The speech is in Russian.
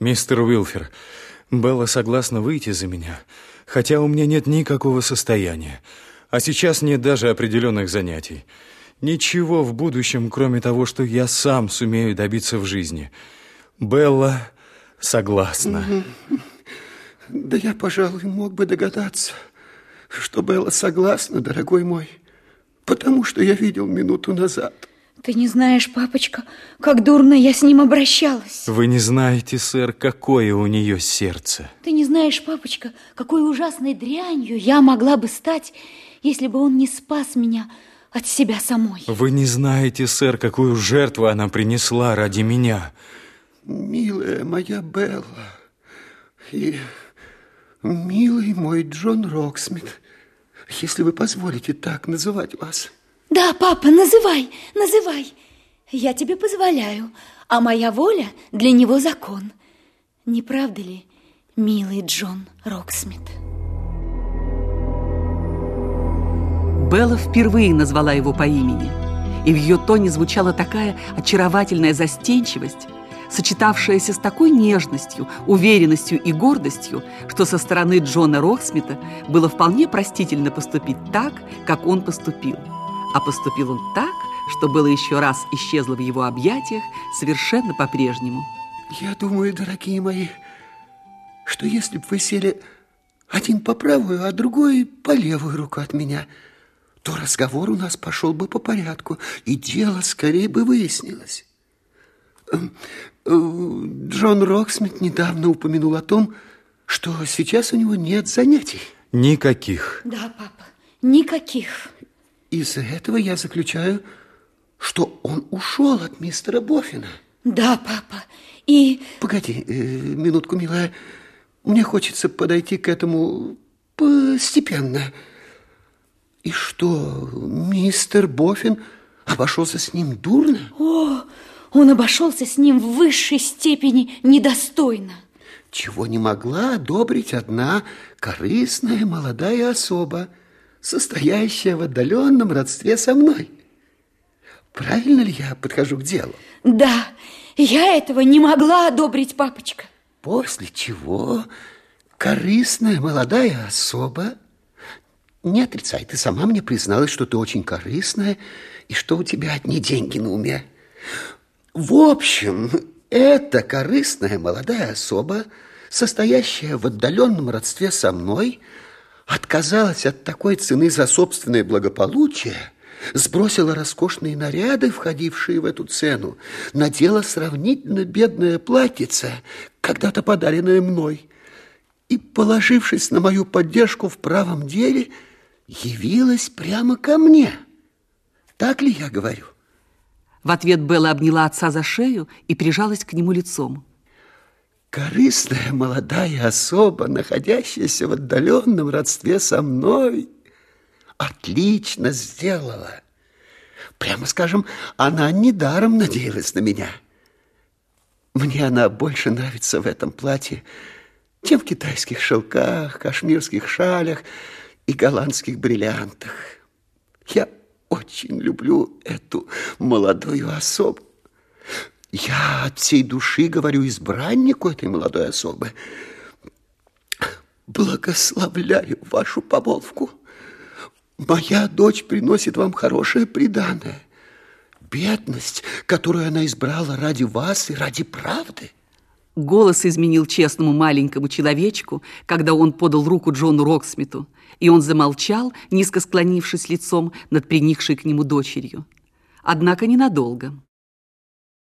Мистер Уилфер, Белла согласна выйти за меня, хотя у меня нет никакого состояния, а сейчас нет даже определенных занятий. Ничего в будущем, кроме того, что я сам сумею добиться в жизни. Белла согласна. Да я, пожалуй, мог бы догадаться, что Белла согласна, дорогой мой, потому что я видел минуту назад. Ты не знаешь, папочка, как дурно я с ним обращалась. Вы не знаете, сэр, какое у нее сердце. Ты не знаешь, папочка, какой ужасной дрянью я могла бы стать, если бы он не спас меня от себя самой. Вы не знаете, сэр, какую жертву она принесла ради меня. Милая моя Белла и милый мой Джон Роксмит, если вы позволите так называть вас. Да, папа, называй, называй. Я тебе позволяю, а моя воля для него закон. Не правда ли, милый Джон Роксмит? Белла впервые назвала его по имени, и в ее тоне звучала такая очаровательная застенчивость, сочетавшаяся с такой нежностью, уверенностью и гордостью, что со стороны Джона Роксмита было вполне простительно поступить так, как он поступил. А поступил он так, что было еще раз исчезло в его объятиях совершенно по-прежнему. Я думаю, дорогие мои, что если бы вы сели один по правую, а другой по левую руку от меня – то разговор у нас пошел бы по порядку, и дело скорее бы выяснилось. Эм, э, Джон Роксмит недавно упомянул о том, что сейчас у него нет занятий. Никаких. Да, папа, никаких. Из-за этого я заключаю, что он ушел от мистера Боффина. Да, папа, и... Погоди, э, минутку, милая. Мне хочется подойти к этому постепенно. И что, мистер Боффин обошелся с ним дурно? О, он обошелся с ним в высшей степени недостойно. Чего не могла одобрить одна корыстная молодая особа, состоящая в отдаленном родстве со мной. Правильно ли я подхожу к делу? Да, я этого не могла одобрить, папочка. После чего корыстная молодая особа не отрицай, ты сама мне призналась, что ты очень корыстная и что у тебя одни деньги на уме. В общем, эта корыстная молодая особа, состоящая в отдаленном родстве со мной, отказалась от такой цены за собственное благополучие, сбросила роскошные наряды, входившие в эту цену, надела сравнительно бедное платьице, когда-то подаренное мной, и, положившись на мою поддержку в правом деле, явилась прямо ко мне. Так ли я говорю? В ответ Белла обняла отца за шею и прижалась к нему лицом. Корыстная молодая особа, находящаяся в отдаленном родстве со мной, отлично сделала. Прямо скажем, она недаром надеялась на меня. Мне она больше нравится в этом платье, чем в китайских шелках, кашмирских шалях, и голландских бриллиантах. Я очень люблю эту молодую особу. Я от всей души говорю избраннику этой молодой особы. Благословляю вашу помолвку. Моя дочь приносит вам хорошее приданое. Бедность, которую она избрала ради вас и ради правды – Голос изменил честному маленькому человечку, когда он подал руку Джону Роксмиту, и он замолчал, низко склонившись лицом над приникшей к нему дочерью. Однако ненадолго.